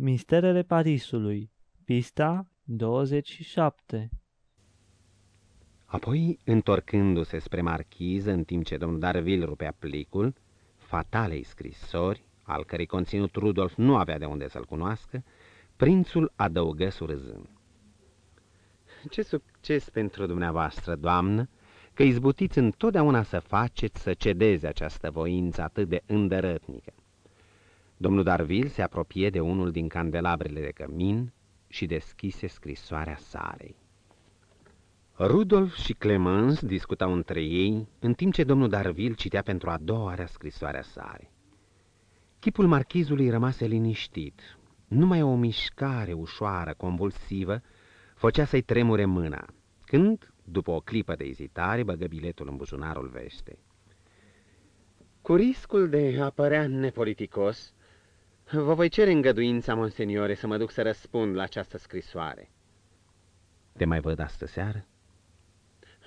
Misterele Parisului, pista 27 Apoi, întorcându-se spre marchiză, în timp ce domnul Darville rupea plicul, fatalei scrisori, al cărei conținut Rudolf nu avea de unde să-l cunoască, prințul adăugă surâzând. Ce succes pentru dumneavoastră, doamnă, că izbutiți întotdeauna să faceți să cedeze această voință atât de îndărătnică. Domnul Darville se apropie de unul din candelabrele de cămin și deschise scrisoarea Sarei. Rudolf și Clemens discutau între ei, în timp ce domnul Darville citea pentru a doua oară scrisoarea Sarei. Chipul marchizului rămase liniștit. Numai o mișcare ușoară, convulsivă, făcea să-i tremure mâna, când, după o clipă de ezitare, băgă biletul în buzunarul vestei. Cu riscul de a părea nepoliticos, vă voi cere îngăduința, monseniore, să mă duc să răspund la această scrisoare. Te mai văd astă seară?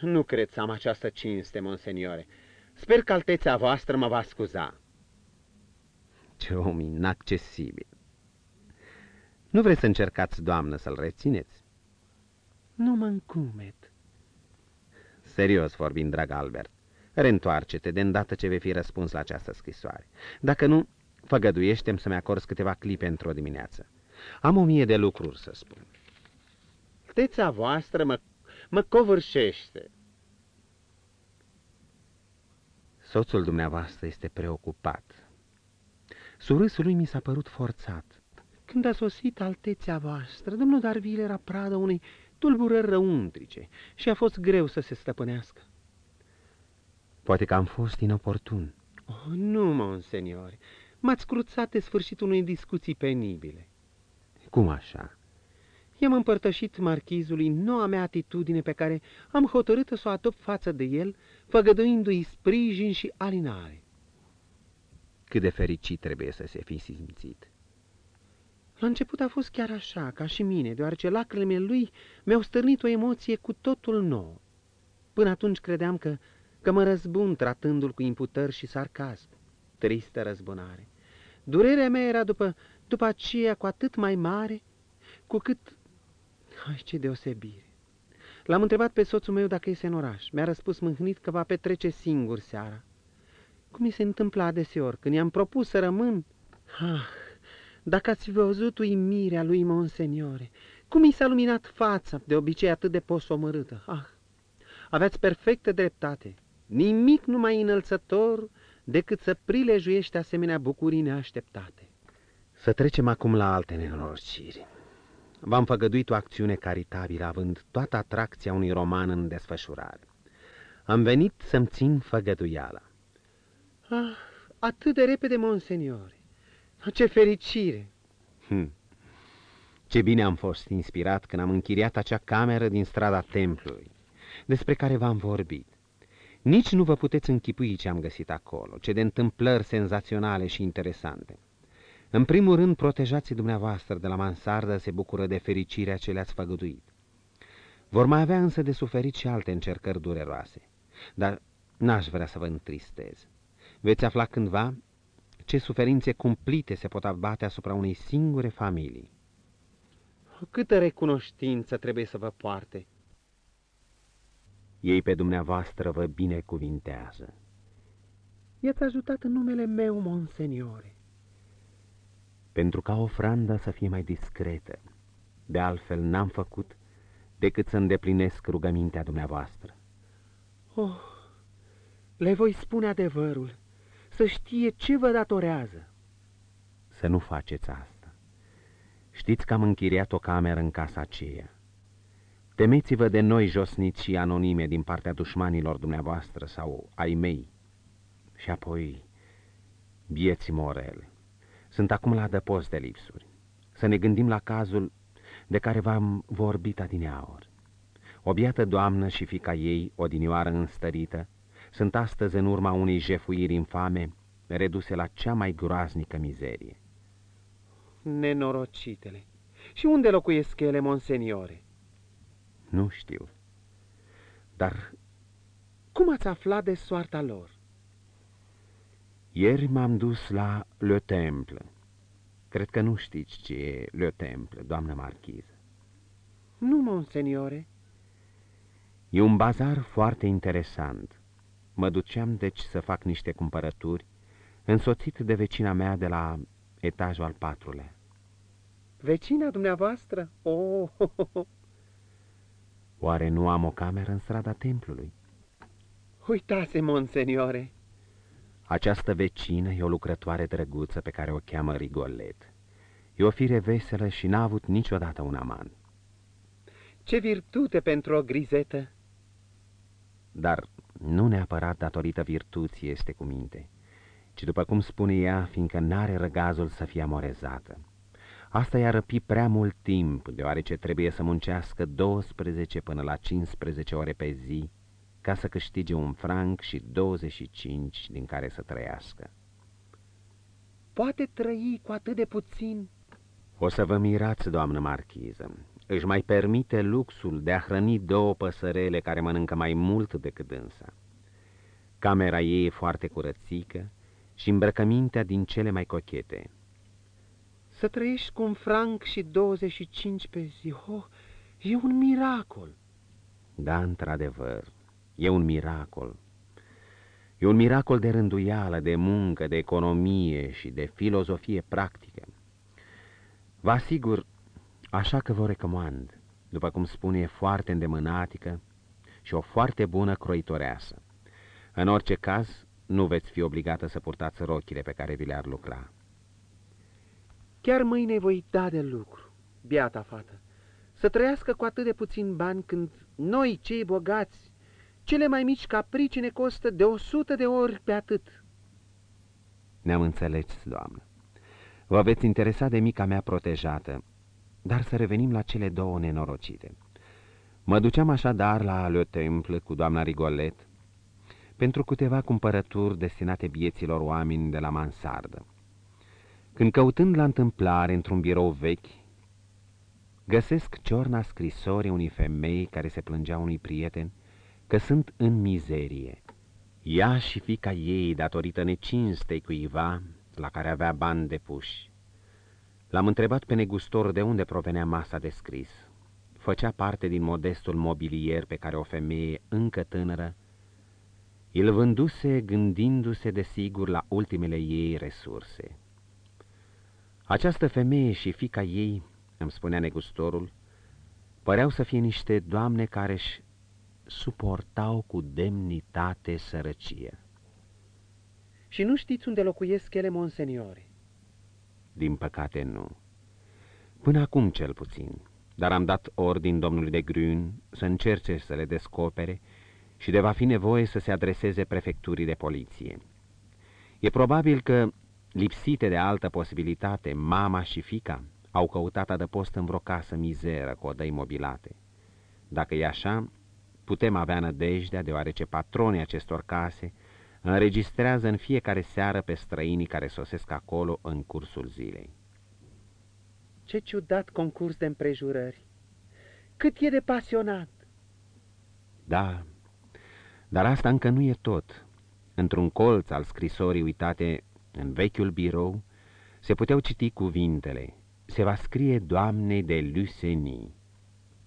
Nu cred să am această cinste, monseniore. Sper că altețea voastră mă va scuza. Ce om inaccesibil! Nu vreți să încercați, doamnă, să-l rețineți? Nu mă încumet. Serios vorbind, drag Albert, reîntoarce-te de îndată ce vei fi răspuns la această scrisoare. Dacă nu, făgăduiește-mi să-mi acorzi câteva clipe într-o dimineață. Am o mie de lucruri să spun. Teța voastră mă, mă covârșește. Soțul dumneavoastră este preocupat. Surâsul lui mi s-a părut forțat. Când a sosit altețea voastră, domnul Darville era pradă unei tulburări răuntrice și a fost greu să se stăpânească. Poate că am fost inoportun. Oh, nu, monseniori, m-ați cruțat de sfârșitul unei discuții penibile. Cum așa? I-am împărtășit marchizului noua mea atitudine pe care am hotărât să o adopt față de el, făgăduindu-i sprijin și alinare. Cât de fericit trebuie să se fi simțit. La început a fost chiar așa, ca și mine, deoarece lacrimile lui mi-au stârnit o emoție cu totul nouă. Până atunci credeam că, că mă răzbun tratându-l cu imputări și sarcasm. Tristă răzbunare. Durerea mea era după, după aceea cu atât mai mare, cu cât... Ai, ce deosebire! L-am întrebat pe soțul meu dacă iese în oraș. Mi-a răspuns mâhnit că va petrece singur seara. Cum mi se întâmplă adeseori, când i-am propus să rămân... Ah, dacă ați fi văzut uimirea lui, monseniore, cum i s-a luminat fața, de obicei atât de posomărâtă. Ah, aveați perfectă dreptate. Nimic nu mai înălțător decât să prilejuiește asemenea bucurii neașteptate. Să trecem acum la alte nenorociri. V-am făgăduit o acțiune caritabilă, având toată atracția unui roman în desfășurare. Am venit să-mi țin făgăduiala. Ah, atât de repede, monseniore. Ce fericire! Hm. Ce bine am fost inspirat când am închiriat acea cameră din strada templului, despre care v-am vorbit. Nici nu vă puteți închipui ce am găsit acolo, ce de întâmplări senzaționale și interesante. În primul rând, protejații dumneavoastră de la mansardă se bucură de fericirea ce le-ați făgăduit. Vor mai avea însă de suferit și alte încercări dureroase, dar n-aș vrea să vă întristez. Veți afla cândva ce suferințe cumplite se pot abate asupra unei singure familii. Câtă recunoștință trebuie să vă poarte! Ei pe dumneavoastră vă binecuvintează. I-ați ajutat în numele meu, monseniore. Pentru ca ofranda să fie mai discretă. De altfel n-am făcut decât să îndeplinesc rugămintea dumneavoastră. Oh, le voi spune adevărul să știe ce vă datorează. Să nu faceți asta. Știți că am închiriat o cameră în casa aceea. Temeți-vă de noi josniți și anonime din partea dușmanilor dumneavoastră sau ai mei. Și apoi, vieți morele. Sunt acum la adăpost de lipsuri. Să ne gândim la cazul de care v-am vorbit adineaori. O biată doamnă și fica ei, odinioară înstărită, sunt astăzi în urma unei jefuiri infame, reduse la cea mai groaznică mizerie. Nenorocitele! Și unde locuiesc ele, monseniore? Nu știu. Dar cum ați aflat de soarta lor? Ieri m-am dus la Le Temple. Cred că nu știți ce e Le Temple, doamnă marchiză. Nu, monseniore. E un bazar foarte interesant. Mă duceam deci să fac niște cumpărături, însoțit de vecina mea de la etajul al patrulea. Vecina dumneavoastră? Oh, oh, oh, oh. Oare nu am o cameră în strada templului? Uitase, monseniore. Această vecină e o lucrătoare drăguță pe care o cheamă Rigolet. E o fire veselă și n-a avut niciodată un aman. Ce virtute pentru o grizetă! Dar nu neapărat datorită virtuții este cu minte, ci după cum spune ea, fiindcă n-are răgazul să fie amorezată. Asta i-a răpit prea mult timp, deoarece trebuie să muncească 12 până la 15 ore pe zi, ca să câștige un franc și 25 din care să trăiască. Poate trăi cu atât de puțin? O să vă mirați, doamnă marchiză. Își mai permite luxul de a hrăni două păsărele care mănâncă mai mult decât dânsa. Camera ei e foarte curățică și îmbrăcămintea din cele mai cochete. Să trăiești cu un franc și 25 pe zi, oh, e un miracol. Da, într-adevăr, e un miracol. E un miracol de rânduială, de muncă, de economie și de filozofie practică. Vă asigur, așa că vă recomand, după cum spune, e foarte îndemânatică și o foarte bună croitoreasă. În orice caz, nu veți fi obligată să purtați rochile pe care vi le-ar lucra. Chiar mâine voi da de lucru, biata fată, să trăiască cu atât de puțin bani când noi, cei bogați, cele mai mici caprici ne costă de o sută de ori pe atât. Ne-am înțeles, doamnă. Vă veți interesa de mica mea protejată, dar să revenim la cele două nenorocite. Mă duceam așadar la Le Temple cu doamna Rigolet pentru câteva cumpărături destinate bieților oameni de la mansardă. Când căutând la întâmplare într-un birou vechi, găsesc ciorna scrisorii unei femei care se plângea unui prieten că sunt în mizerie. Ea și fica ei, datorită necinstei cuiva la care avea bani de puși. L-am întrebat pe negustor de unde provenea masa de scris. Făcea parte din modestul mobilier pe care o femeie încă tânără îl vânduse gândindu-se desigur la ultimele ei resurse. Această femeie și fica ei, îmi spunea negustorul, păreau să fie niște doamne care își suportau cu demnitate sărăcie. Și nu știți unde locuiesc ele, monseniore? Din păcate nu. Până acum cel puțin, dar am dat ordin domnului de Grün să încerce să le descopere și de va fi nevoie să se adreseze prefecturii de poliție. E probabil că Lipsite de altă posibilitate, mama și fica au căutat adăpost în vreo casă mizeră cu odăi mobilate. Dacă e așa, putem avea nădejdea, deoarece patronii acestor case înregistrează în fiecare seară pe străinii care sosesc acolo în cursul zilei. Ce ciudat concurs de împrejurări! Cât e de pasionat! Da, dar asta încă nu e tot. Într-un colț al scrisorii uitate în vechiul birou se puteau citi cuvintele. Se va scrie Doamne de Luseni.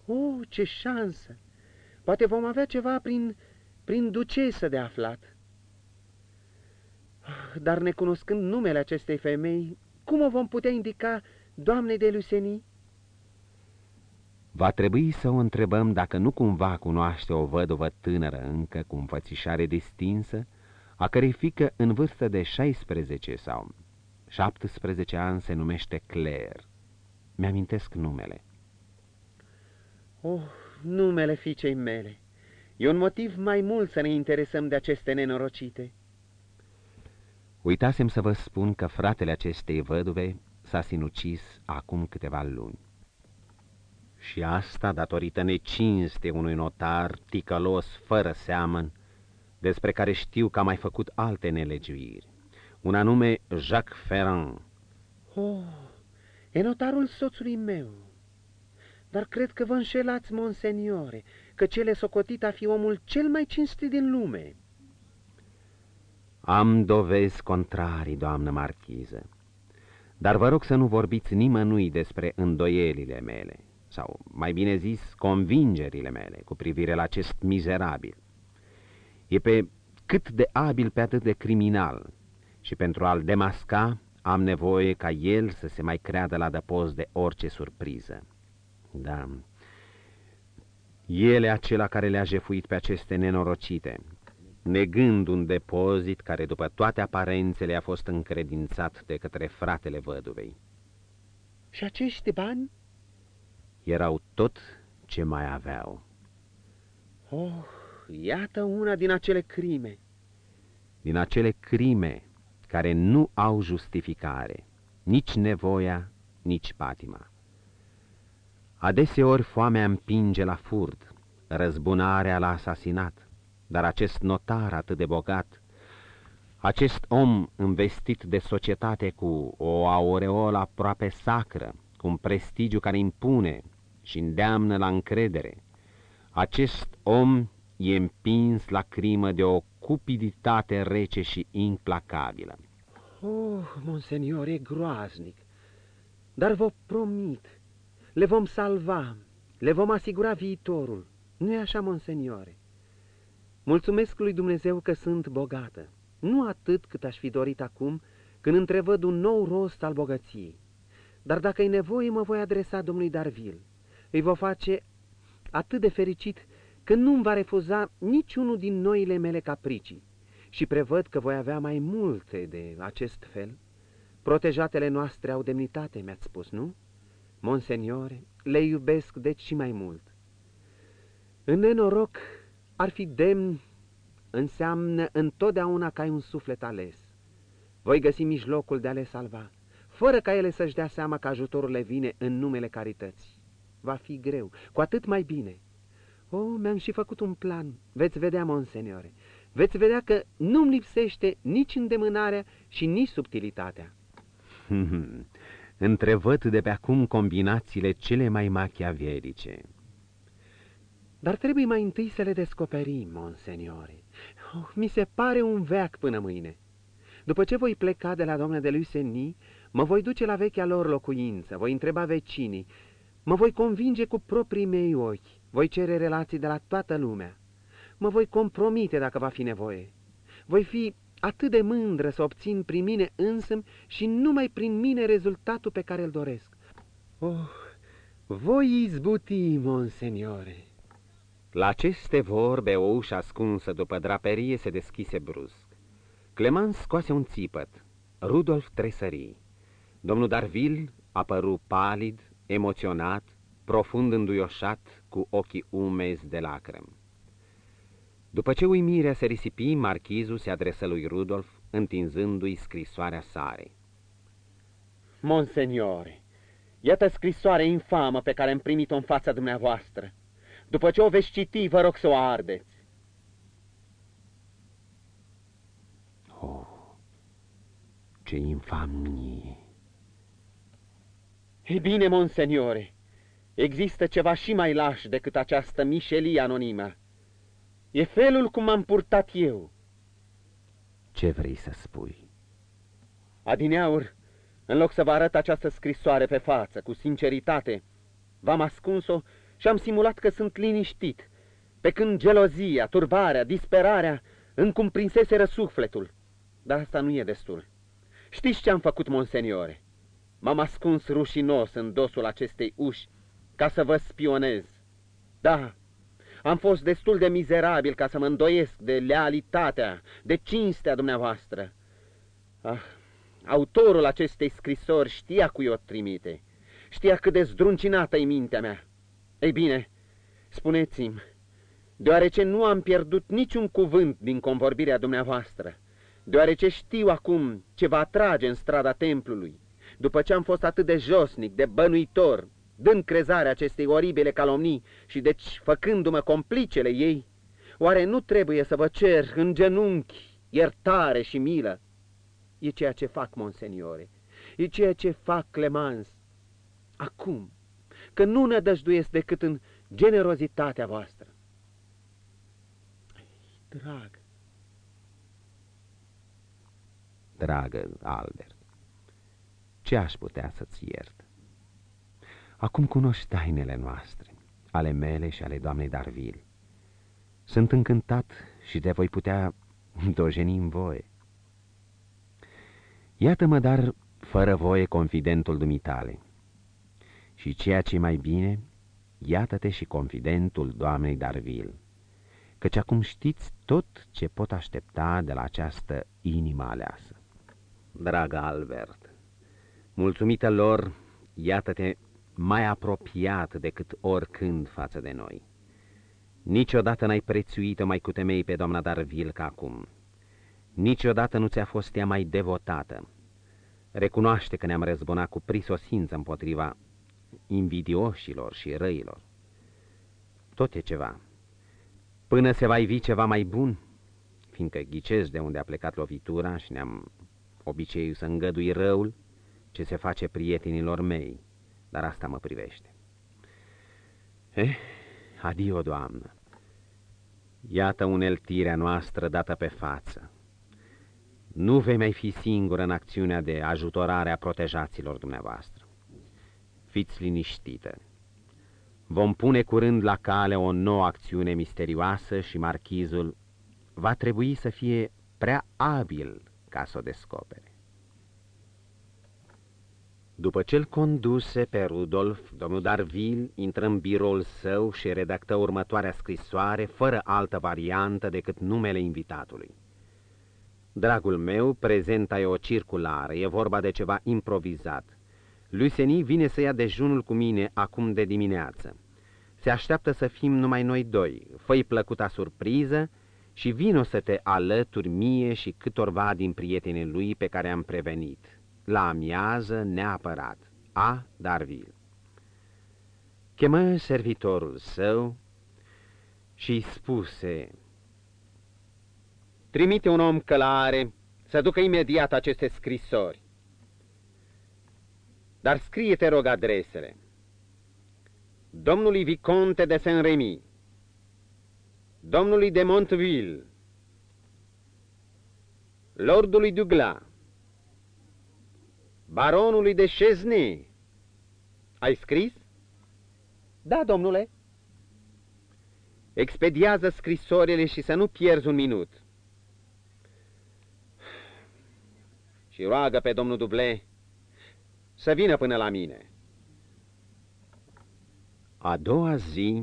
Oh, ce șansă! Poate vom avea ceva prin, prin ducesă de aflat. Dar necunoscând numele acestei femei, cum o vom putea indica Doamne de Luseni? Va trebui să o întrebăm dacă nu cumva cunoaște o văduvă tânără încă cu înfățișare distinsă, a cărei fică în vârstă de 16 sau 17 ani se numește Claire. Mi-amintesc numele. Oh, numele fiicei mele. E un motiv mai mult să ne interesăm de aceste nenorocite. Uitasem să vă spun că fratele acestei văduve s-a sinucis acum câteva luni. Și asta datorită necinste unui notar ticălos fără seamăn, despre care știu că a mai făcut alte nelegiuiri, un anume Jacques Ferrand. Oh, e notarul soțului meu. Dar cred că vă înșelați, monseniore, că cele socotit a fi omul cel mai cinstit din lume. Am dovezi contrarii, doamnă marchiză. dar vă rog să nu vorbiți nimănui despre îndoielile mele, sau, mai bine zis, convingerile mele cu privire la acest mizerabil. E pe cât de abil pe atât de criminal și pentru a-l demasca am nevoie ca el să se mai creadă la dăpost de orice surpriză. Da, el e acela care le-a jefuit pe aceste nenorocite, negând un depozit care după toate aparențele a fost încredințat de către fratele văduvei. Și acești bani? Erau tot ce mai aveau. Oh, iată una din acele crime. Din acele crime care nu au justificare, nici nevoia, nici patima. Adeseori foamea împinge la furt, răzbunarea la asasinat, dar acest notar atât de bogat, acest om investit de societate cu o aureolă aproape sacră, cu un prestigiu care impune și îndeamnă la încredere, acest om e împins la crimă de o cupiditate rece și implacabilă. Oh, monsenior, e groaznic, dar vă promit, le vom salva, le vom asigura viitorul. nu e așa, monseniore? Mulțumesc lui Dumnezeu că sunt bogată, nu atât cât aș fi dorit acum, când întrevăd un nou rost al bogăției. Dar dacă e nevoie, mă voi adresa domnului Darville. Îi voi face atât de fericit că nu-mi va refuza niciunul din noile mele capricii și prevăd că voi avea mai multe de acest fel. Protejatele noastre au demnitate, mi-ați spus, nu? Monseniore, le iubesc deci și mai mult. În nenoroc ar fi demn, înseamnă întotdeauna că ai un suflet ales. Voi găsi mijlocul de a le salva, fără ca ele să-și dea seama că ajutorul le vine în numele carității. Va fi greu, cu atât mai bine. O, oh, mi-am și făcut un plan, veți vedea, monseniore. Veți vedea că nu-mi lipsește nici îndemânarea și nici subtilitatea. Întrevăd de pe acum combinațiile cele mai machiavelice. Dar trebuie mai întâi să le descoperim, monseniore. Oh, mi se pare un veac până mâine. După ce voi pleca de la domnul de Luseni, mă voi duce la vechea lor locuință, voi întreba vecinii, mă voi convinge cu proprii mei ochi, voi cere relații de la toată lumea, mă voi compromite dacă va fi nevoie. Voi fi atât de mândră să obțin prin mine însă și numai prin mine rezultatul pe care îl doresc. Oh, voi izbuti, monseniore. La aceste vorbe, o ușă ascunsă după draperie se deschise brusc. Clemens scoase un țipăt. Rudolf tresări. Domnul Darville apăru palid, emoționat, profund înduioșat, cu ochii umezi de lacrăm. După ce uimirea se risipi, marchizul se adresă lui Rudolf, întinzându-i scrisoarea sare. Monseniore, iată scrisoarea infamă pe care am primit-o în fața dumneavoastră. După ce o veți citi, vă rog să o ardeți. Oh, ce infamie! Ei bine, monseniore, există ceva și mai laș decât această mișelie anonimă. E felul cum am purtat eu. Ce vrei să spui? Adineaur, în loc să vă arăt această scrisoare pe față, cu sinceritate, v-am ascuns-o și am simulat că sunt liniștit, pe când gelozia, turbarea, disperarea îmi cumprinseseră sufletul. Dar asta nu e destul. Știți ce am făcut, monseniore? M-am ascuns rușinos în dosul acestei uși ca să vă spionez. Da, am fost destul de mizerabil ca să mă îndoiesc de lealitatea, de cinstea dumneavoastră. Ah, autorul acestei scrisori știa cui o trimite, știa cât de zdruncinată e mintea mea. Ei bine, spuneți-mi, deoarece nu am pierdut niciun cuvânt din convorbirea dumneavoastră, deoarece știu acum ce va atrage în strada templului, după ce am fost atât de josnic, de bănuitor, dând crezare acestei oribile calomnii și deci făcându-mă complicele ei, oare nu trebuie să vă cer în genunchi iertare și milă? E ceea ce fac, monseniore, e ceea ce fac, Clemans, acum, că nu ne dăjduiesc decât în generozitatea voastră. Drag. Dragă, Albert, ce aș putea să-ți iert? Acum cunoști tainele noastre, ale mele și ale doamnei Darville. Sunt încântat și te voi putea dojeni în voie. Iată-mă, dar, fără voie, confidentul dumitale. Și ceea ce mai bine, iată-te și confidentul doamnei Darville, căci acum știți tot ce pot aștepta de la această inimă aleasă. Dragă Albert, mulțumită lor, iată-te mai apropiat decât oricând față de noi. Niciodată n-ai prețuit-o mai cu temei pe doamna Darville ca acum. Niciodată nu ți-a fost ea mai devotată. Recunoaște că ne-am răzbunat cu prisosință împotriva invidioșilor și răilor. Tot e ceva. Până se va ivi ceva mai bun, fiindcă ghicezi de unde a plecat lovitura și ne-am obiceiul să îngădui răul ce se face prietenilor mei, dar asta mă privește. Eh, adio, doamnă! Iată uneltirea noastră dată pe față. Nu vei mai fi singură în acțiunea de ajutorare a protejaților dumneavoastră. Fiți liniștită. Vom pune curând la cale o nouă acțiune misterioasă și marchizul va trebui să fie prea abil ca să o descopere. După ce îl conduse pe Rudolf, domnul Darville intră în biroul său și redactă următoarea scrisoare, fără altă variantă decât numele invitatului. Dragul meu, prezenta e o circulară, e vorba de ceva improvizat. Luceni vine să ia dejunul cu mine acum de dimineață. Se așteaptă să fim numai noi doi, făi plăcuta surpriză și vino să te alături mie și câtorva din prietenii lui pe care am prevenit. La amiază, neapărat. A. Darville. Chemă servitorul său și spuse Trimite un om călare să ducă imediat aceste scrisori. Dar scrie, te rog, adresele. Domnului Viconte de Saint-Remy, domnului de Montville, lordului Douglas, baronului de Chesnay. Ai scris? Da, domnule. Expediază scrisorile și să nu pierzi un minut. și roagă pe domnul Duble să vină până la mine. A doua zi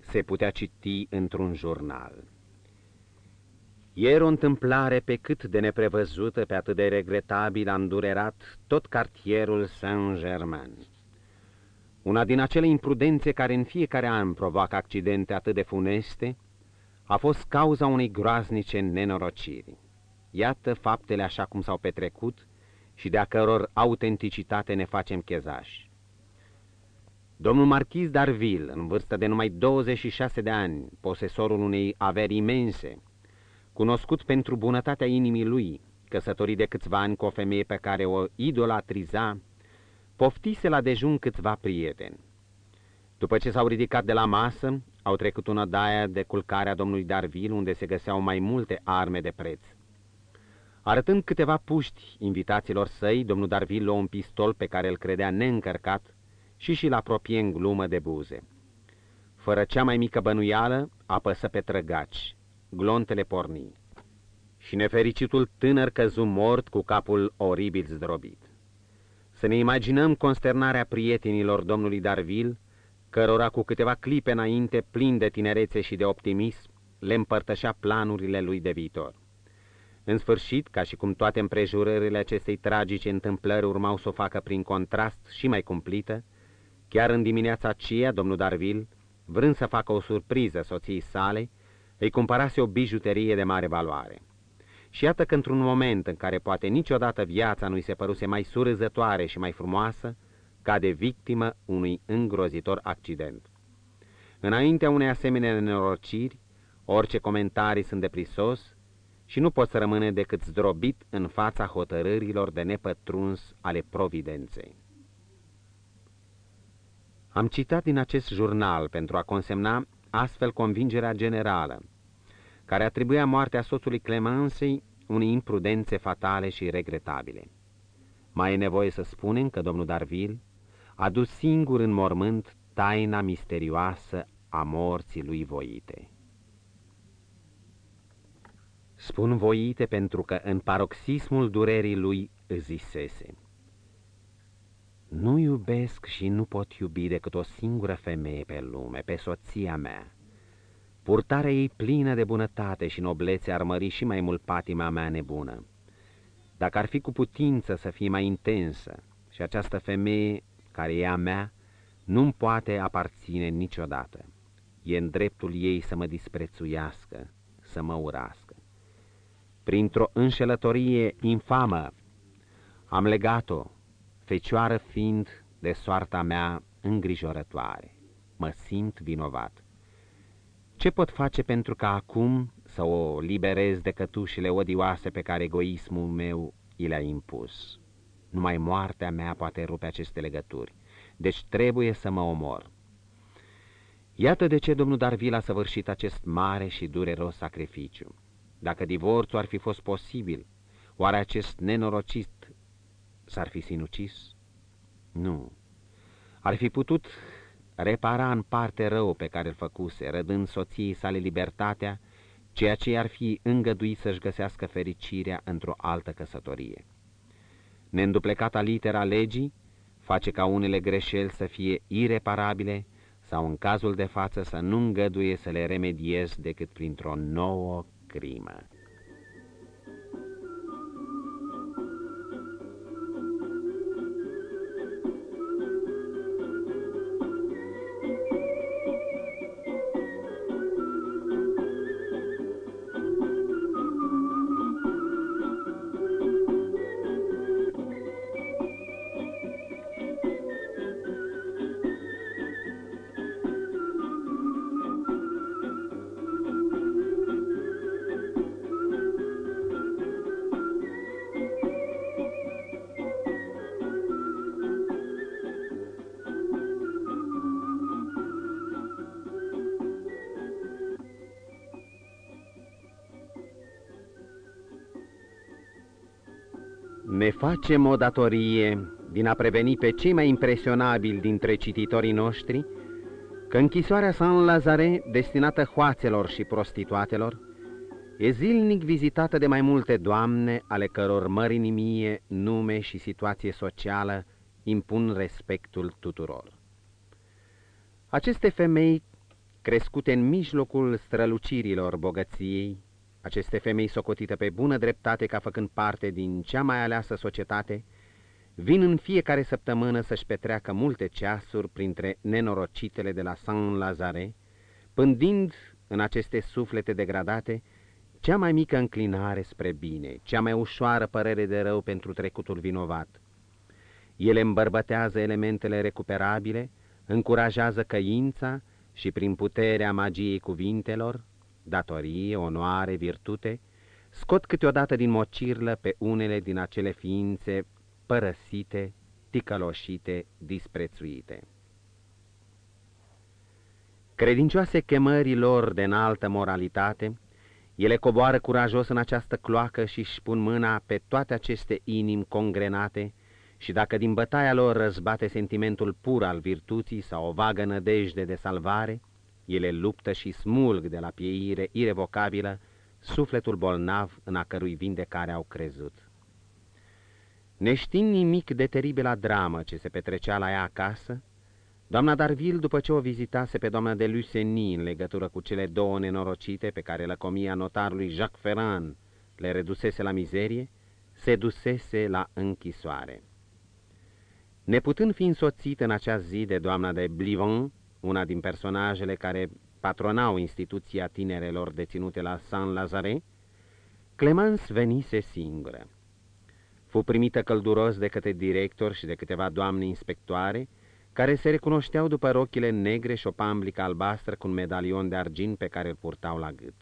se putea citi într-un jurnal. Ieri o întâmplare pe cât de neprevăzută, pe atât de regretabil a îndurerat tot cartierul Saint-Germain. Una din acele imprudențe care în fiecare an provoacă accidente atât de funeste, a fost cauza unei groaznice nenorociri. Iată faptele așa cum s-au petrecut și de-a căror autenticitate ne facem chezași. Domnul marchiz Darville, în vârstă de numai 26 de ani, posesorul unei averi imense, cunoscut pentru bunătatea inimii lui, căsătorit de câțiva ani cu o femeie pe care o idolatriza, poftise la dejun câțiva prieteni. După ce s-au ridicat de la masă, au trecut una daia de culcarea domnului Darville, unde se găseau mai multe arme de preț. Arătând câteva puști invitaților săi, domnul Darville luă un pistol pe care îl credea neîncărcat și și-l apropie în glumă de buze. Fără cea mai mică bănuială, apăsă pe trăgaci. Glontele porni. Și nefericitul tânăr căzu mort cu capul oribil zdrobit. Să ne imaginăm consternarea prietenilor domnului Darville, cărora cu câteva clipe înainte, plin de tinerețe și de optimism, le împărtășea planurile lui de viitor. În sfârșit, ca și cum toate împrejurările acestei tragice întâmplări urmau să o facă prin contrast și mai cumplită, chiar în dimineața aceea, domnul Darville, vrând să facă o surpriză soției sale, îi cumpărase o bijuterie de mare valoare. Și iată că într-un moment în care poate niciodată viața nu-i se păruse mai surâzătoare și mai frumoasă, cade victimă unui îngrozitor accident. Înaintea unei asemenea nenorociri, orice comentarii sunt de prisos, și nu poți rămâne decât zdrobit în fața hotărârilor de nepătruns ale providenței. Am citat din acest jurnal pentru a consemna astfel convingerea generală, care atribuia moartea soțului Clemensei unei imprudențe fatale și regretabile. Mai e nevoie să spunem că domnul Darville a dus singur în mormânt taina misterioasă a morții lui voite. Spun voite pentru că în paroxismul durerii lui zisese. Nu iubesc și nu pot iubi decât o singură femeie pe lume, pe soția mea. Purtarea ei plină de bunătate și noblețe ar mări și mai mult patima mea nebună. Dacă ar fi cu putință să fie mai intensă și această femeie, care e a mea, nu-mi poate aparține niciodată. E în dreptul ei să mă disprețuiască, să mă urască. Printr-o înșelătorie infamă am legat-o, fecioară fiind de soarta mea îngrijorătoare. Mă simt vinovat. Ce pot face pentru ca acum să o liberez de cătușile odioase pe care egoismul meu i le-a impus? Numai moartea mea poate rupe aceste legături, deci trebuie să mă omor. Iată de ce domnul Darvil a săvârșit acest mare și dureros sacrificiu. Dacă divorțul ar fi fost posibil, oare acest nenorocit s-ar fi sinucis? Nu. Ar fi putut repara în parte rău pe care îl făcuse, rădând soției sale libertatea, ceea ce ar fi îngăduit să-și găsească fericirea într-o altă căsătorie. Neînduplecata litera legii face ca unele greșeli să fie ireparabile sau în cazul de față să nu îngăduie să le remediez decât printr-o nouă crimă. Facem o datorie din a preveni pe cei mai impresionabili dintre cititorii noștri că închisoarea San Lazare, destinată hoațelor și prostituatelor, e zilnic vizitată de mai multe doamne ale căror mărinimie, nume și situație socială impun respectul tuturor. Aceste femei, crescute în mijlocul strălucirilor bogăției, aceste femei socotite pe bună dreptate ca făcând parte din cea mai aleasă societate, vin în fiecare săptămână să-și petreacă multe ceasuri printre nenorocitele de la Saint-Lazare, pândind în aceste suflete degradate cea mai mică înclinare spre bine, cea mai ușoară părere de rău pentru trecutul vinovat. Ele îmbărbătează elementele recuperabile, încurajează căința și prin puterea magiei cuvintelor datorie, onoare, virtute, scot câteodată din mocirlă pe unele din acele ființe părăsite, ticăloșite, disprețuite. Credincioase chemării lor de înaltă moralitate, ele coboară curajos în această cloacă și își pun mâna pe toate aceste inimi congrenate și dacă din bătaia lor răzbate sentimentul pur al virtuții sau o vagă nădejde de salvare, ele luptă și smulg de la pieire irevocabilă sufletul bolnav în a cărui vindecare au crezut. Neștiind nimic de teribila dramă ce se petrecea la ea acasă, doamna Darville, după ce o vizitase pe doamna de Luceni în legătură cu cele două nenorocite pe care lăcomia notarului Jacques Ferrand le redusese la mizerie, se dusese la închisoare. Neputând fi însoțit în acea zi de doamna de Blivon, una din personajele care patronau instituția tinerelor deținute la Saint-Lazare, Clemence venise singură. Fu primită călduros de către director și de câteva doamne inspectoare, care se recunoșteau după rochile negre și o pamblică albastră cu un medalion de argint pe care îl purtau la gât.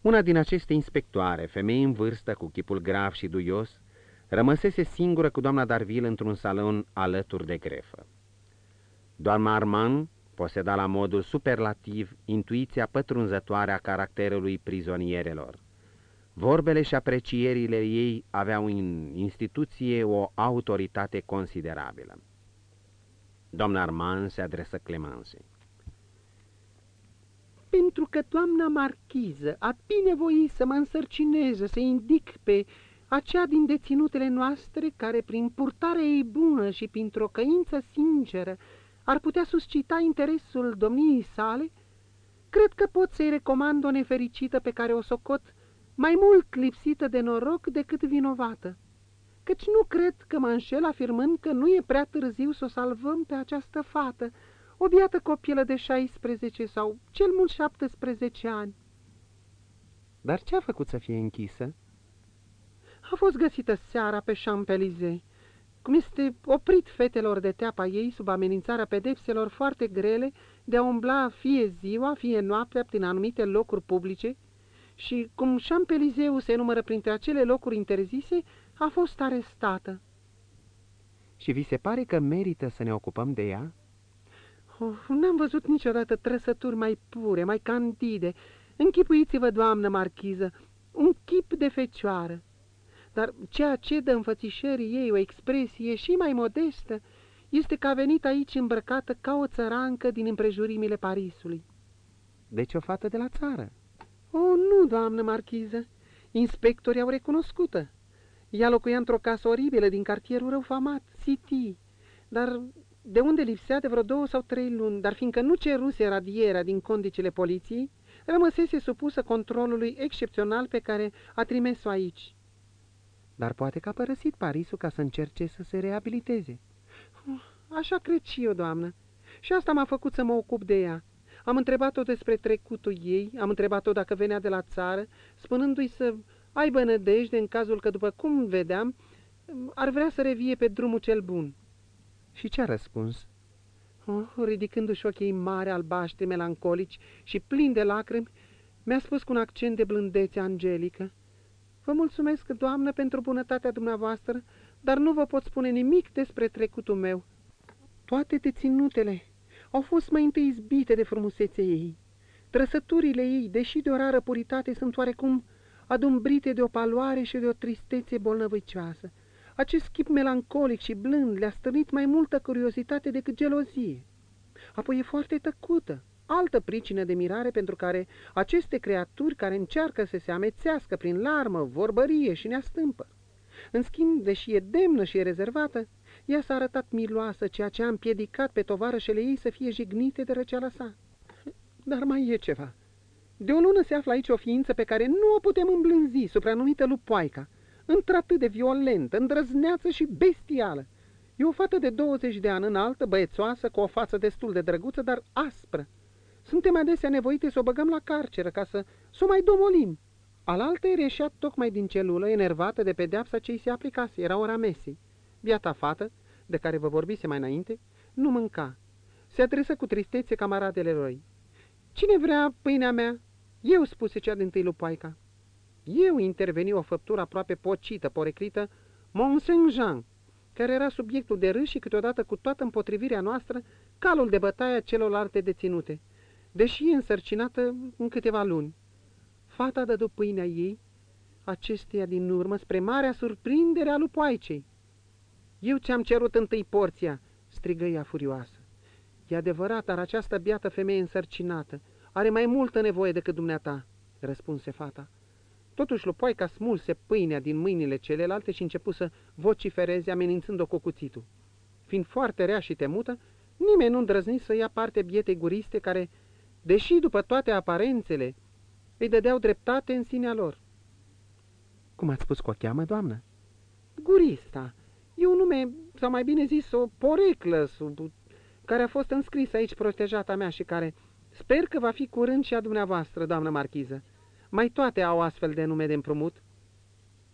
Una din aceste inspectoare, femei în vârstă, cu chipul grav și duios, rămăsese singură cu doamna Darville într-un salon alături de grefă. Doamna Armand poseda la modul superlativ intuiția pătrunzătoare a caracterului prizonierelor. Vorbele și aprecierile ei aveau în instituție o autoritate considerabilă. Doamna Armand se adresă Clemence. Pentru că doamna marchiză a binevoit să mă însărcineze, să indic pe aceea din deținutele noastre care, prin purtarea ei bună și printr-o căință sinceră, ar putea suscita interesul domniei sale, cred că pot să-i recomand o nefericită pe care o socot mai mult lipsită de noroc decât vinovată. Căci nu cred că mă înșel afirmând că nu e prea târziu să o salvăm pe această fată, o biată copilă de 16 sau cel mult 17 ani. Dar ce a făcut să fie închisă? A fost găsită seara pe Champs-Élysées, cum este oprit fetelor de teapa ei sub amenințarea pedepselor foarte grele de a umbla fie ziua, fie noaptea prin anumite locuri publice și, cum Champs-Élysées se numără printre acele locuri interzise, a fost arestată. Și vi se pare că merită să ne ocupăm de ea? Oh, N-am văzut niciodată trăsături mai pure, mai candide. Închipuiți-vă, doamnă marchiză, un chip de fecioară. Dar ceea ce dă înfățișării ei o expresie și mai modestă este că a venit aici îmbrăcată ca o țărancă din împrejurimile Parisului. Deci o fată de la țară. O, oh, nu, doamnă marchiză, inspectorii au recunoscută. Ea locuia într-o casă oribilă din cartierul răufamat, City, dar de unde lipsea de vreo două sau trei luni, dar fiindcă nu ceruse radierea din condicele poliției, rămăsese supusă controlului excepțional pe care a trimis-o aici. Dar poate că a părăsit Parisul ca să încerce să se reabiliteze. Așa cred și eu, doamnă. Și asta m-a făcut să mă ocup de ea. Am întrebat-o despre trecutul ei, am întrebat-o dacă venea de la țară, spunându-i să aibă nădejde în cazul că, după cum vedeam, ar vrea să revie pe drumul cel bun. Și ce a răspuns? Oh, ridicându-și ochii mari, albaștri, melancolici și plini de lacrimi, mi-a spus cu un accent de blândețe angelică. Vă mulțumesc, doamnă, pentru bunătatea dumneavoastră, dar nu vă pot spune nimic despre trecutul meu. Toate deținutele au fost mai întâi izbite de frumusețea ei. Trăsăturile ei, deși de o rară puritate, sunt oarecum adumbrite de o paloare și de o tristețe bolnăvăcioasă. Acest chip melancolic și blând le-a stârnit mai multă curiozitate decât gelozie. Apoi e foarte tăcută, altă pricină de mirare pentru care aceste creaturi care încearcă să se amețească prin larmă, vorbărie și neastâmpă. În schimb, deși e demnă și e rezervată, ea s-a arătat miloasă, ceea ce a împiedicat pe tovarășele ei să fie jignite de răceala sa. Dar mai e ceva. De o lună se află aici o ființă pe care nu o putem îmblânzi, supranumită lupoaica, într-atât de violentă, îndrăzneață și bestială. E o fată de 20 de ani înaltă, băiețoasă, cu o față destul de drăguță, dar aspră. Suntem adesea nevoite să o băgăm la carceră ca să, să o mai domolim. Alaltă e reșat tocmai din celulă, enervată de pedeapsa ce îi se aplicase. Era ora mesei. Biata fată, de care vă vorbise mai înainte, nu mânca. Se adresă cu tristețe camaradele lui. Cine vrea pâinea mea? Eu, spuse cea din tâi lupoaica. Eu interveni o făptură aproape pocită, poreclită, Mont Saint-Jean, care era subiectul de râs și câteodată cu toată împotrivirea noastră, calul de bătaie a celorlalte deținute, deși e însărcinată în câteva luni. Fata dădu pâinea ei, acesteia din urmă, spre marea surprindere a lupoaicei. Eu ți-am cerut întâi porția, strigă ea furioasă. E adevărat, dar această biată femeie însărcinată are mai multă nevoie decât dumneata, răspunse fata. Totuși lupoaica smulse pâinea din mâinile celelalte și începu să vocifereze amenințând-o cu cuțitul. Fiind foarte rea și temută, nimeni nu îndrăzni să ia parte bietei guriste care, deși după toate aparențele, îi dădeau dreptate în sinea lor. Cum ați spus că o cheamă, doamnă? Gurista. E un nume, sau mai bine zis, o poreclă sub, care a fost înscrisă aici protejata mea și care sper că va fi curând și a dumneavoastră, doamnă marchiză. Mai toate au astfel de nume de împrumut.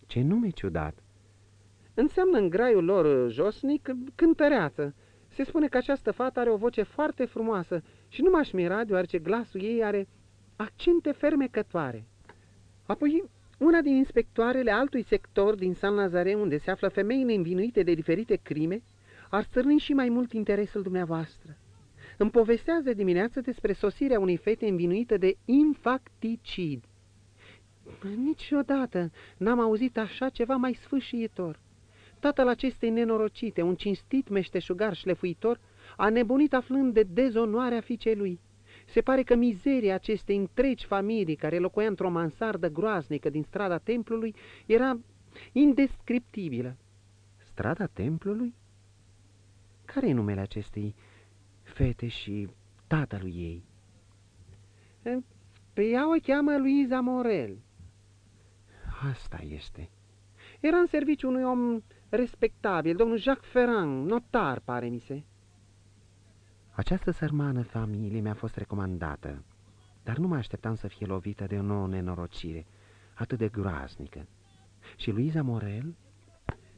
Ce nume ciudat! Înseamnă în graiul lor josnic cântăreață. Se spune că această fată are o voce foarte frumoasă și nu m-aș mira deoarece glasul ei are accente fermecătoare. Apoi, una din inspectoarele altui sector din San Lazare, unde se află femeile învinuite de diferite crime, ar stârni și mai mult interesul dumneavoastră. Îmi povestează dimineața despre sosirea unei fete învinuită de infacticid. Niciodată n-am auzit așa ceva mai sfâșietor. Tatăl acestei nenorocite, un cinstit meșteșugar șlefuitor, a nebunit aflând de dezonoarea fiicei lui. Se pare că mizeria acestei întregi familii care locuia într-o mansardă groaznică din strada templului era indescriptibilă. Strada templului? care e numele acestei fete și tatălui ei? Pe ea o cheamă Luiza Morel. Asta este. Era în serviciu unui om respectabil, domnul Jacques Ferrand, notar, pare mi se. Această sărmană familie mi-a fost recomandată, dar nu mă așteptam să fie lovită de o nouă nenorocire atât de groaznică. Și Luiza Morel?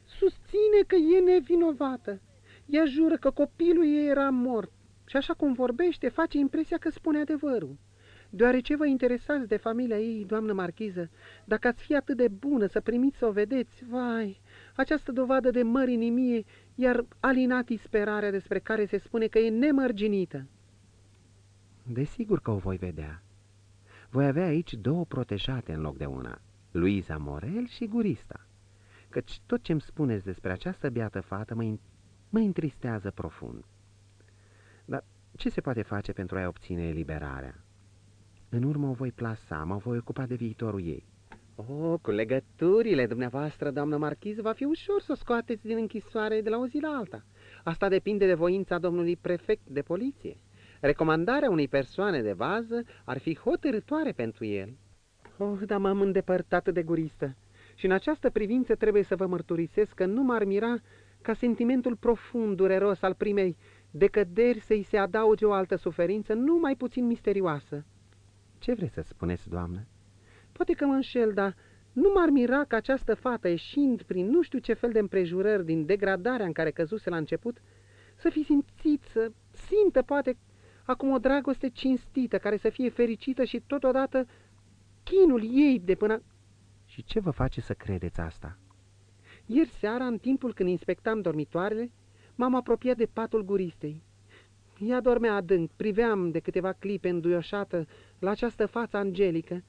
Susține că e nevinovată. Ea jură că copilul ei era mort și așa cum vorbește, face impresia că spune adevărul. Deoarece vă interesați de familia ei, doamnă marchiză, dacă ați fi atât de bună să primiți să o vedeți, vai, această dovadă de mărinimie iar alinat sperarea despre care se spune că e nemărginită. Desigur că o voi vedea. Voi avea aici două protejate în loc de una, Luiza Morel și Gurista, căci tot ce-mi spuneți despre această biată fată mă, mă întristează profund. Dar ce se poate face pentru a-i obține eliberarea? În urmă o voi plasa, mă voi ocupa de viitorul ei. Oh, cu legăturile dumneavoastră, doamnă marchiz, va fi ușor să o scoateți din închisoare de la o zi la alta. Asta depinde de voința domnului prefect de poliție. Recomandarea unei persoane de vază ar fi hotărătoare pentru el. Oh, dar m-am îndepărtat de guristă. Și în această privință trebuie să vă mărturisesc că nu m-ar mira ca sentimentul profund dureros al primei decăderi să-i se adauge o altă suferință nu mai puțin misterioasă. Ce vreți să spuneți, doamnă? Poate că mă înșel, dar nu m-ar mira că această fată, ieșind prin nu știu ce fel de împrejurări din degradarea în care căzuse la început, să fi simțit, să simtă poate acum o dragoste cinstită, care să fie fericită și totodată chinul ei de până... Și ce vă face să credeți asta? Ieri seara, în timpul când inspectam dormitoarele, m-am apropiat de patul guristei. Ea dormea adânc, priveam de câteva clipe înduioșată la această față angelică,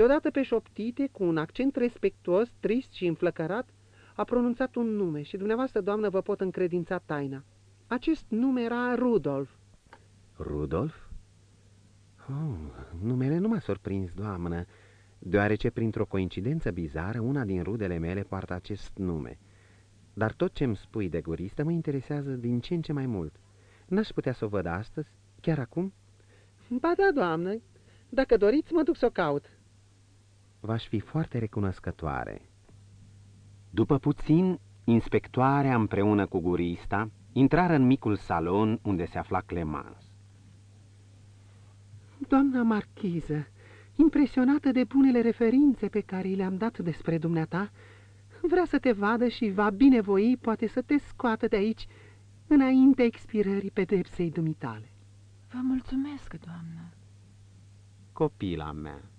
deodată pe șoptite, cu un accent respectuos, trist și înflăcărat, a pronunțat un nume și dumneavoastră, doamnă, vă pot încredința taina. Acest nume era Rudolf. Rudolf? Oh, numele nu m-a surprins, doamnă, deoarece printr-o coincidență bizară una din rudele mele poartă acest nume. Dar tot ce îmi spui de guristă mă interesează din ce în ce mai mult. N-aș putea să o văd astăzi, chiar acum? Ba da, doamnă, dacă doriți, mă duc să o caut. V-aș fi foarte recunoscătoare. După puțin, inspectoarea împreună cu gurista intrară în micul salon unde se afla Clemans. Doamna marchiză, impresionată de bunele referințe pe care le-am dat despre dumneata, vrea să te vadă și va binevoi poate să te scoată de aici înainte expirării pedepsei dumitale. Vă mulțumesc, doamnă. Copila mea,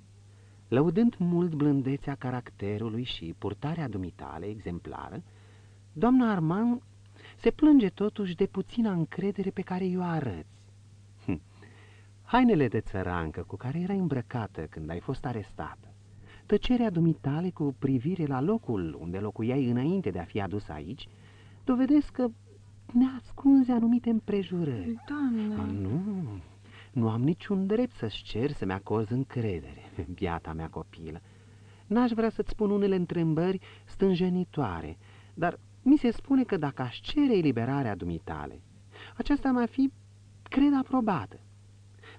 lăudând mult blândețea caracterului și purtarea dumitale exemplară, doamna Armand se plânge totuși de puțina încredere pe care i-o arăți. Hm. Hainele de țărancă cu care era îmbrăcată când ai fost arestată, tăcerea dumitale cu privire la locul unde locuiai înainte de a fi adus aici, dovedesc că ne ascunze anumite împrejurări. Doamne! Nu, nu am niciun drept să-ți cer să-mi acoz încredere, biata mea copilă. N-aș vrea să-ți spun unele întrebări stânjenitoare, dar mi se spune că dacă aș cere eliberarea dumitale, aceasta mai fi, cred, aprobată.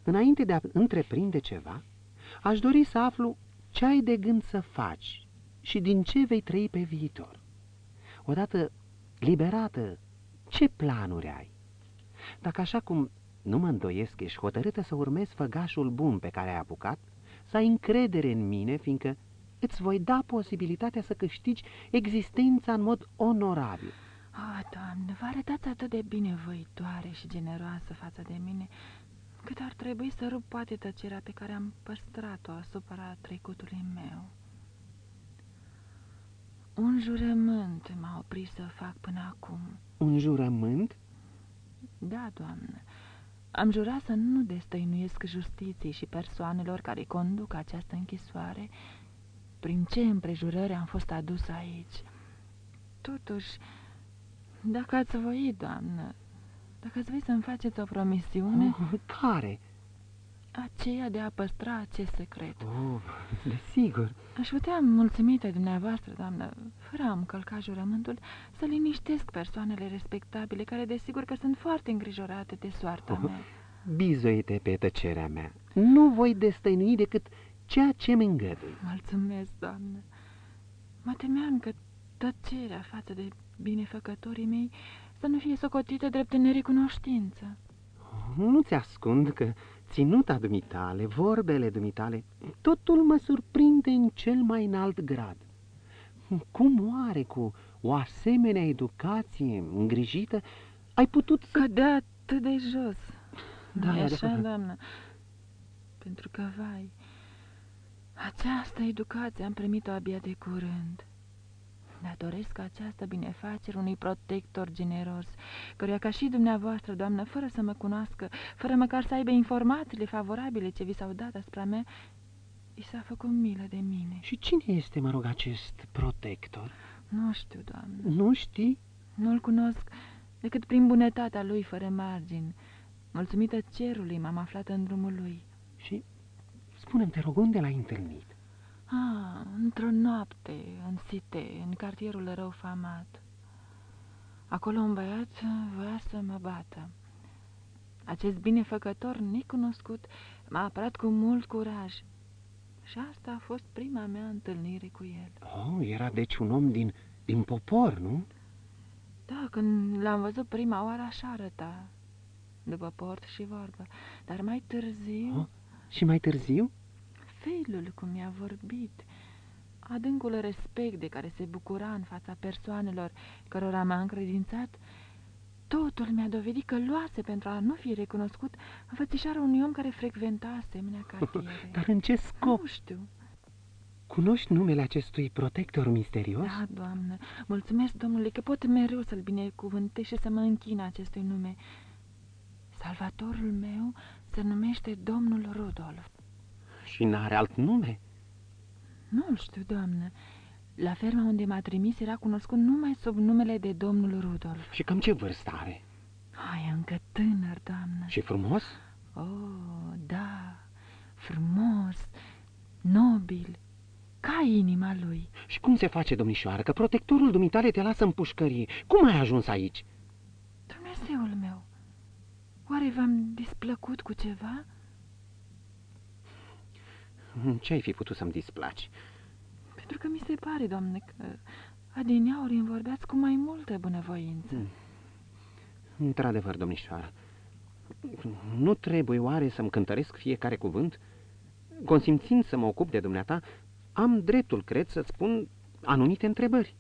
Înainte de a întreprinde ceva, aș dori să aflu ce ai de gând să faci și din ce vei trăi pe viitor. Odată liberată, ce planuri ai? Dacă așa cum nu mă îndoiesc, ești hotărâtă să urmezi făgașul bun pe care ai apucat, să ai încredere în mine, fiindcă îți voi da posibilitatea să câștigi existența în mod onorabil. Ah, oh, Doamne, vă arătați atât de binevoitoare și generoasă față de mine, cât ar trebui să rup poate tăcerea pe care am păstrat-o asupra trecutului meu. Un jurământ m-a oprit să fac până acum. Un jurământ? Da, doamnă. Am jurat să nu destăinuiesc justiției și persoanelor care conduc această închisoare, prin ce împrejurări am fost adus aici. Totuși, dacă ați voit, doamnă, dacă ați vrea să-mi faceți o promisiune... Oh, care? Aceea de a păstra acest secret. Oh, desigur. Aș putea, mulțumită dumneavoastră, doamnă, fără a-mi călca jurământul, să liniștesc persoanele respectabile, care desigur că sunt foarte îngrijorate de soarta Oh. mea. Bizuite pe tăcerea mea. Nu voi destăinui decât ceea ce mi îngădui. Mulțumesc, doamnă. Mă temeam că tăcerea față de binefăcătorii mei să nu fie socotită drept nerecunoștință. Nu-ți ascund că ținuta dumitale, vorbele dumitale, totul mă surprinde în cel mai înalt grad. Cum oare cu o asemenea educație îngrijită ai putut să... Cădea atât de jos. Da, Nu-i e așa, adevărat. doamnă? Pentru că, vai, această educație am primit-o abia de curând. Datoresc această binefacere unui protector generos, căruia ca și dumneavoastră, doamnă, fără să mă cunoască, fără măcar să aibă informațiile favorabile ce vi s-au dat asupra mea, i s-a făcut milă de mine. Și cine este, mă rog, acest protector? Nu știu, doamnă, Nu știi? nu-l cunosc decât prin bunătatea lui fără margini. Mulțumită cerului m-am aflat în drumul lui. Și spune-mi, te rog, unde l-ai întâlnit? Ah, într-o noapte, în site, în cartierul rău famat. Acolo un băiat voia să mă bată. Acest binefăcător necunoscut m-a apărat cu mult curaj. Și asta a fost prima mea întâlnire cu el. Oh, era deci un om din, din popor, nu? Da, când l-am văzut prima oară așa arăta, după port și vorbă. Dar mai târziu... Oh. Și mai târziu? Felul cum mi-a vorbit, adâncul respect de care se bucura în fața persoanelor cărora m-a încredințat, totul mi-a dovedit că luase pentru a nu fi recunoscut înfățișarea unui om care frecventa asemenea cartiere. Dar în ce scop? Nu știu. Cunoști numele acestui protector misterios? Da, doamnă, mulțumesc Domnului că pot mereu să-l binecuvântez și să mă închin acestui nume. Salvatorul meu se numește Domnul Rudolf. Și n-are alt nume? Nu-l știu, doamnă. La ferma unde m-a trimis era cunoscut numai sub numele de domnul Rudolf. Și cam ce vârstă are? Ai, încă tânăr, doamnă. Și frumos? Oh, da, frumos, nobil, ca inima lui. Și cum se face, domnișoară, că protectorul dumitale te lasă în pușcărie? Cum ai ajuns aici? Dumnezeul meu, oare v-am displăcut cu ceva? Ce ai fi putut să-mi displaci? Pentru că mi se pare, doamne, că adineauri îmi vorbeați cu mai multă bunăvoință. Hmm. Într-adevăr, domnișoară, nu trebuie oare să-mi cântăresc fiecare cuvânt? Consimțind să mă ocup de dumneata, am dreptul, cred, să-ți spun anumite întrebări.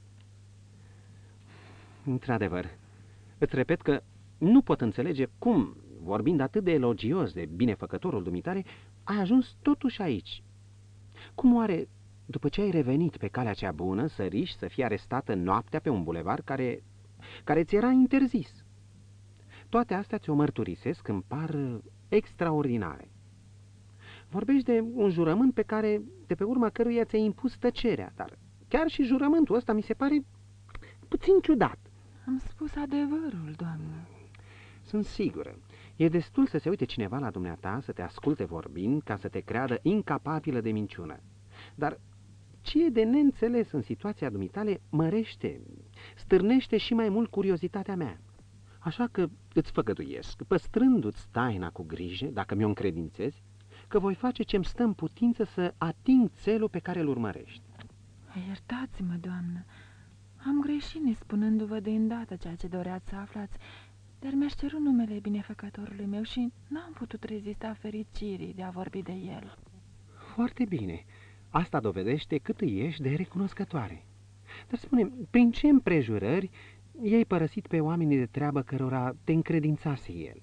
Într-adevăr, îți repet că nu pot înțelege cum, vorbind atât de elogios de binefăcătorul dumitare, ai ajuns totuși aici. Cum oare, după ce ai revenit pe calea cea bună, să riști să fii arestată noaptea pe un bulevar care, care ți era interzis? Toate astea ți-o mărturisesc, îmi par extraordinare. Vorbești de un jurământ pe care, de pe urma căruia ți-ai impus tăcerea, dar chiar și jurământul ăsta mi se pare puțin ciudat. Am spus adevărul, doamnă. Sunt sigură. E destul să se uite cineva la dumneata, să te asculte vorbind, ca să te creadă incapabilă de minciună. Dar ce e de neînțeles în situația dumitale mărește, stârnește și mai mult curiozitatea mea. Așa că îți făgăduiesc, păstrându-ți taina cu grijă, dacă mi-o încredințezi, că voi face ce-mi stă în putință să ating țelul pe care îl urmărești. Iertați-mă, doamnă. Am greșit nespunându-vă de îndată ceea ce doreați să aflați, dar mi-aș cerut numele binefăcătorului meu și n-am putut rezista fericirii de a vorbi de el. Foarte bine. Asta dovedește cât îi ești de recunoscătoare. Dar spune prin ce împrejurări i-ai părăsit pe oamenii de treabă cărora te încredințase el?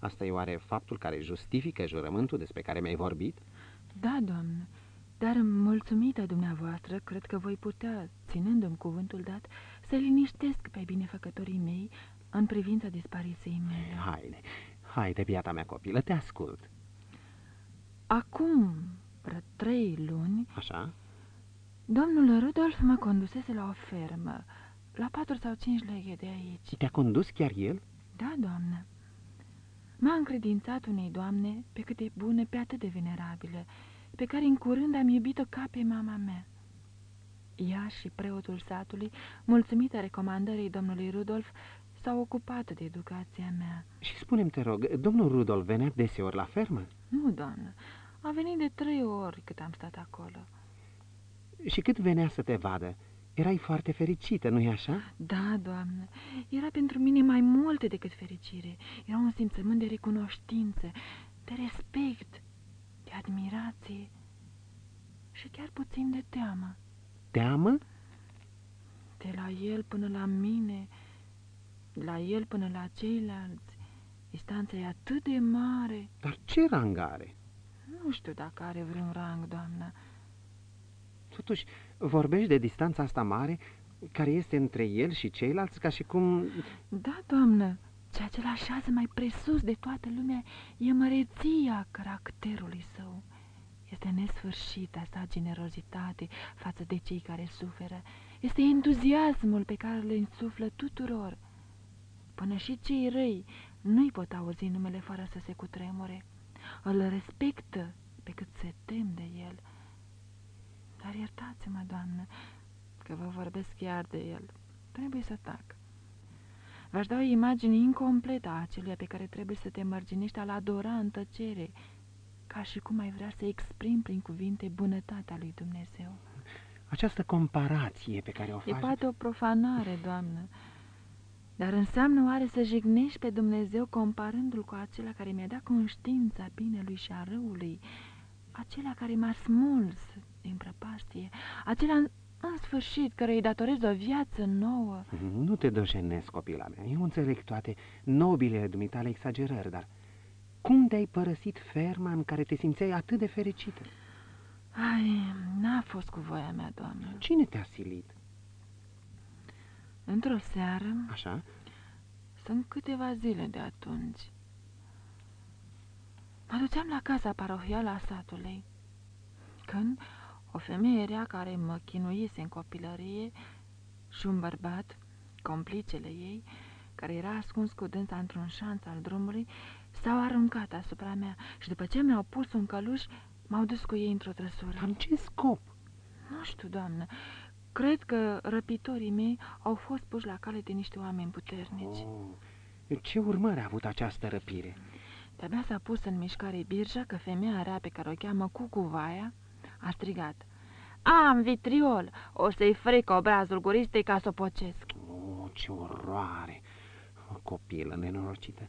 Asta e oare faptul care justifică jurământul despre care mi-ai vorbit? Da, doamnă, dar mulțumită dumneavoastră, cred că voi putea, ținându-mi cuvântul dat, să liniștesc pe binefăcătorii mei în privința dispariției mele. Haide, haide, biata mea copilă, te ascult. Acum vreo trei luni Așa? Domnul Rudolf mă condusese la o fermă, la patru sau cinci leghe de aici. Te-a condus chiar el? Da, doamnă. M-a încredințat unei doamne pe cât de bună, pe atât de venerabilă, pe care în curând am iubit-o ca pe mama mea. Ea și preotul satului, mulțumită recomandării domnului Rudolf, s-au ocupat de educația mea. Și spune-mi, te rog, domnul Rudolf venea deseori la fermă? Nu, doamnă, a venit de trei ori cât am stat acolo. Și cât venea să te vadă, erai foarte fericită, nu-i așa? Da, doamnă, era pentru mine mai multe decât fericire. Era un simțământ de recunoștință, de respect, de admirație și chiar puțin de teamă. Teamă? De la el până la mine, de la el până la ceilalți, distanța e atât de mare. Dar ce rang are? Nu știu dacă are vreun rang, doamnă. Totuși, vorbești de distanța asta mare care este între el și ceilalți ca și cum... Da, doamnă, ceea ce l-așează mai presus de toată lumea e măreția caracterului său. Este nesfârșită sa generozitate față de cei care suferă. Este entuziasmul pe care îl însuflă tuturor. Până și cei răi nu-i pot auzi numele fără să se cutremure. Îl respectă pe cât se tem de el. Dar iertați-mă, doamnă, că vă vorbesc chiar de el. Trebuie să tac. V-aș da o imagine incompletă a acelui pe care trebuie să te mărginești al adora în tăcere, ca și cum ai vrea să exprim prin cuvinte bunătatea lui Dumnezeu. Această comparație pe care o faci... E poate o profanare, doamnă, dar înseamnă oare să jignești pe Dumnezeu comparându-l cu acela care mi-a dat conștiința binelui și a răului, acela care m-a smuls din prăpastie, acela în, în sfârșit care îi datorez o viață nouă. Nu te dojenesc, copila mea, eu înțeleg toate nobile dumitale exagerări, dar cum te-ai părăsit ferma în care te simțeai atât de fericită? Ai, n-a fost cu voia mea, doamnă. Cine te-a silit? Într-o seară, Așa? sunt câteva zile de atunci, mă duceam la casa parohială a satului, când o femeie rea care mă chinuise în copilărie și un bărbat, complicele ei, care era ascuns cu dânsa într-un șanț al drumului, s-au aruncat asupra mea și după ce mi-au pus un căluș, m-au dus cu ei într-o trăsură. În ce scop? Nu știu, doamnă, cred că răpitorii mei au fost puși la cale de niște oameni puternici. Oh, ce urmări a avut această răpire? De-abia s-a pus în mișcare birja că femeia rea pe care o cheamă Cucuvaia a strigat. Am vitriol, o să-i frec obrazul guristei ca să o pocesc. Oh, ce oroare! O copilă nenorocită!